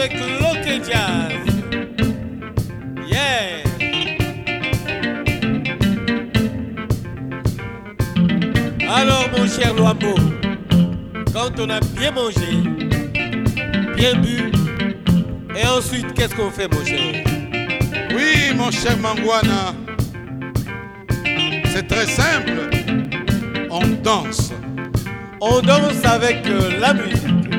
avec Jazz. Yeah! Alors, mon cher wapo quand on a bien mangé, bien bu, et ensuite, qu'est-ce qu'on fait, mon cher? Oui, mon cher Mangwana, c'est très simple. On danse. On danse avec euh, la musique.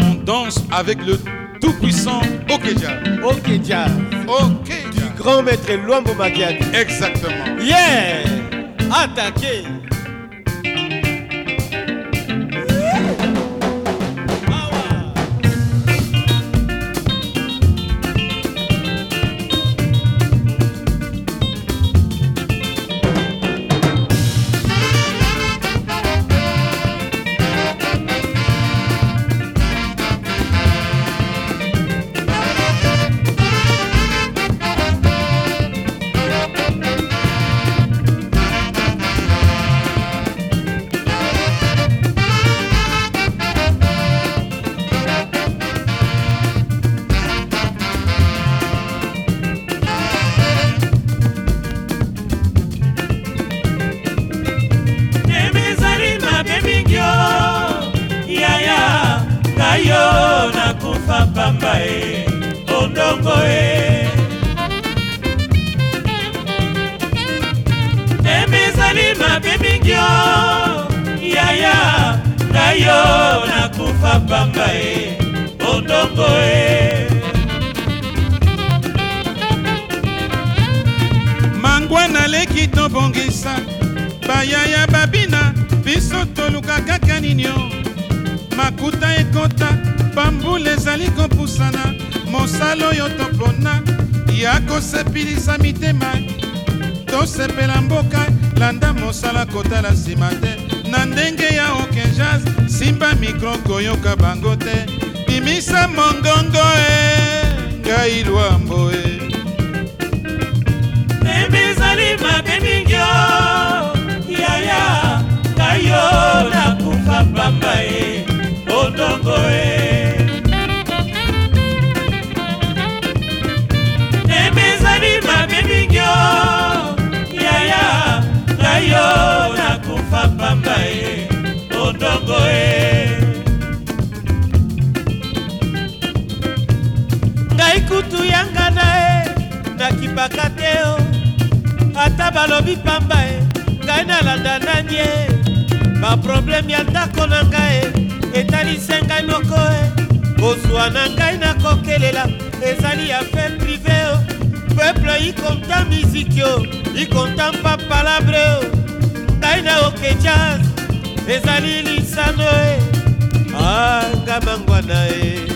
On danse avec le tout puissant Okeja. Okeja. Okeja. Du grand maître Luambo Makiadi. Exactement. Yeah! Attaquez! e ondongo e ndembe ezali mabe mingi o yaya ngai yo nakufa pamba e ondongo e mangwa naleki tobongisa bayaya babina biso toluka kaka ninio makuta ekota bambula ezali kopusana mosala oyo topona ya kosepelisa mitema tosepela mboka landa mosala kotala nsima te na ndenge ya okenjas simba mikro koyoka bango te bimisa mongongo e ngai lwambo e motongo e ngai kutu yanga na e nakipaka te o ata balobi pamba e ngai nalanda nani e baprobleme ya ndako na ngai e etalise ngai moko e kozwa na ngai nakokelela ezali affaire privé o peuple ikonta miziki o ikonta mpa palabre o ngai naoke jaz ezali lisano e eh. anga ah, mangwana e eh.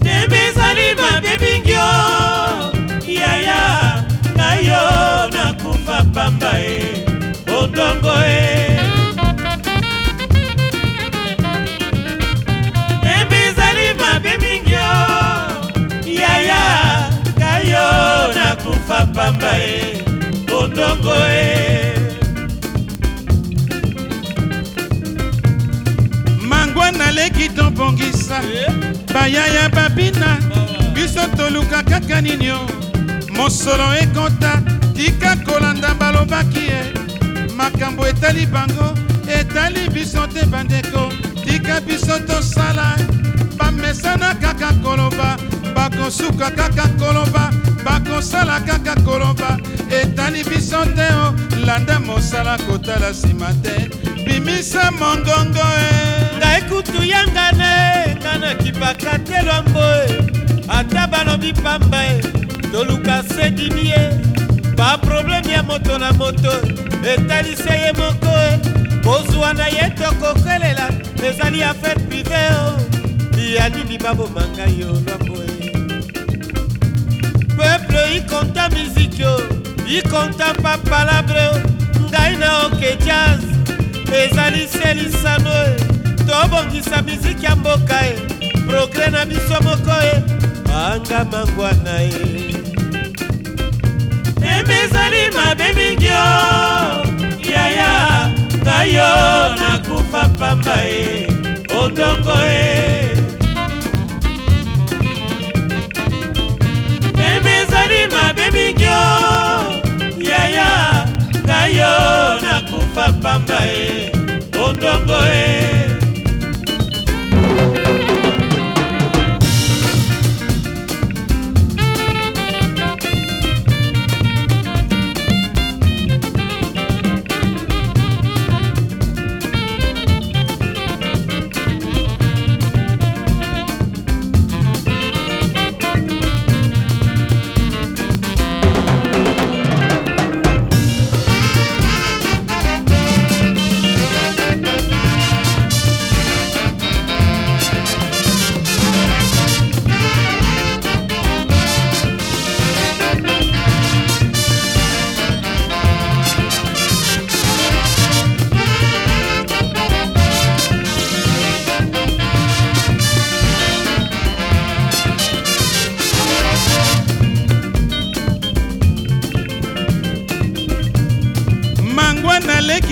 ndembe ezali mabe mingi o oh. yaya ngai yo nakufa pamba e eh. ondongo e ndembe ezali mabe mingi o oh. yaya ngai yo nakufa pamba e ondongo e naleki tobongisa bayaya babina biso toluka kaka nini o mosolo ekota tika kolanda balobaki ye makambo etali bango etali biso te bandeko tika biso tosala bamesana kaka koloba bakosuka kaka koloba bakosala kaka koloba etali biso te o landa mosala kotala nsima te bimisa mongongo e ngai kutu yanga ne nga nakipaka te lwambo e ata balobi pamba e toluka sedini ye baprobleme ya moto na moto etalisa ye moko e kozwa na ye tokokelela ezali affaire prive o ya nini babomanga yo lwambo e peuple ikonta miziki o ikonta pa palabre o ngai na oke jazz ezali se lisano e tobongisa miziki ya mboka e progre na biso moko e banga mangwana e ndembe ezali mabe mingi o yaya ngai yo nakufa pamba e odongo e ondongo e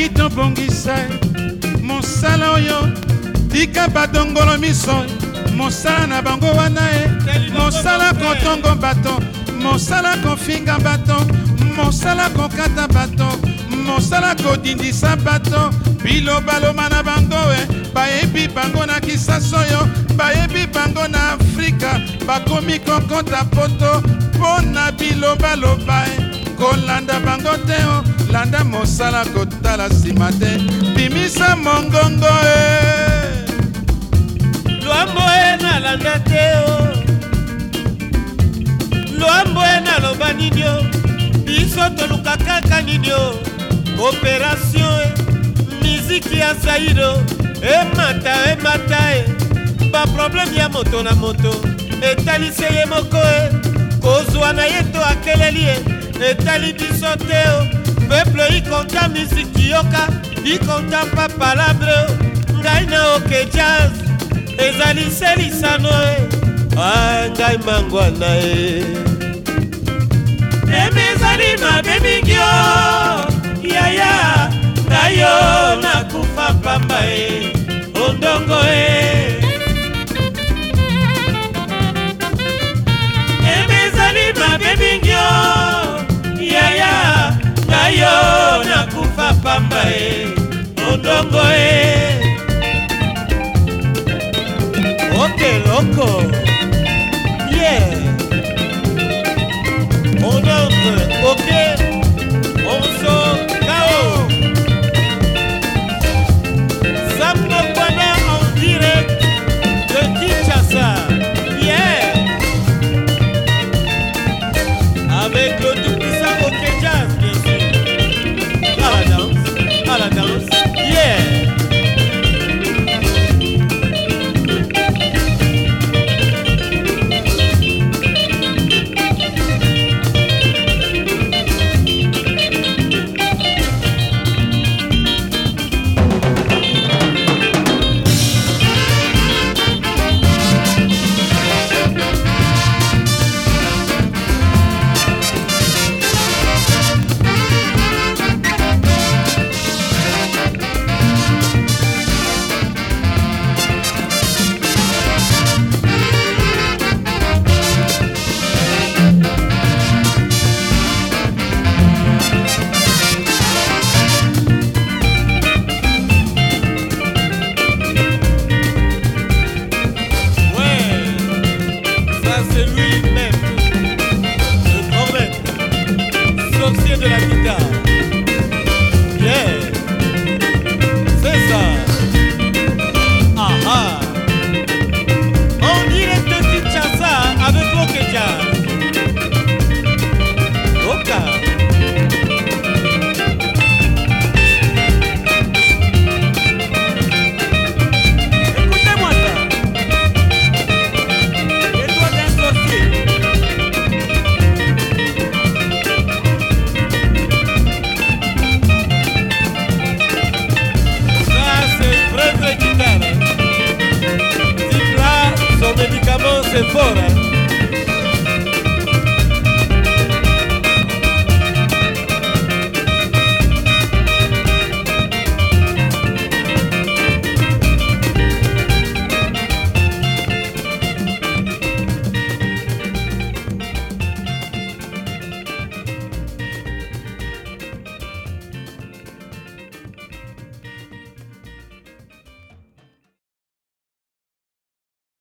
soki tobongisa mosala oyo tika badongolo miso mosala na bango wana e mosala kotongo bato mosala kofinga bato mosala kokata bato mosala kodindisa bato bilobaloma na bango e bayebi bango na kisasa oyo bayebi bango na afrika bakomi kokota poto mpo na bilobaloba e kolanda bango te o landa mosala kotala nsima te bimisa mongongo e lwambo e nalanda te o lwambo e naloba nini o biso toluka kaka nini o operation e miziki ya zairo emata emata e, e, e. baprobleme ya moto na moto etalise ye moko e kozwa na ye to akeleli e etali biso te o peple ikonta misiki yoka ikonta mpa palabre ngai naoke jaz ezali selisano e ah, a ngai mangwana e meme ezali mabe mingi o yaya ngai yo nakufa pamba e ondongo e meme ezali mabe mingi o pamba e odongo e okeloko okay,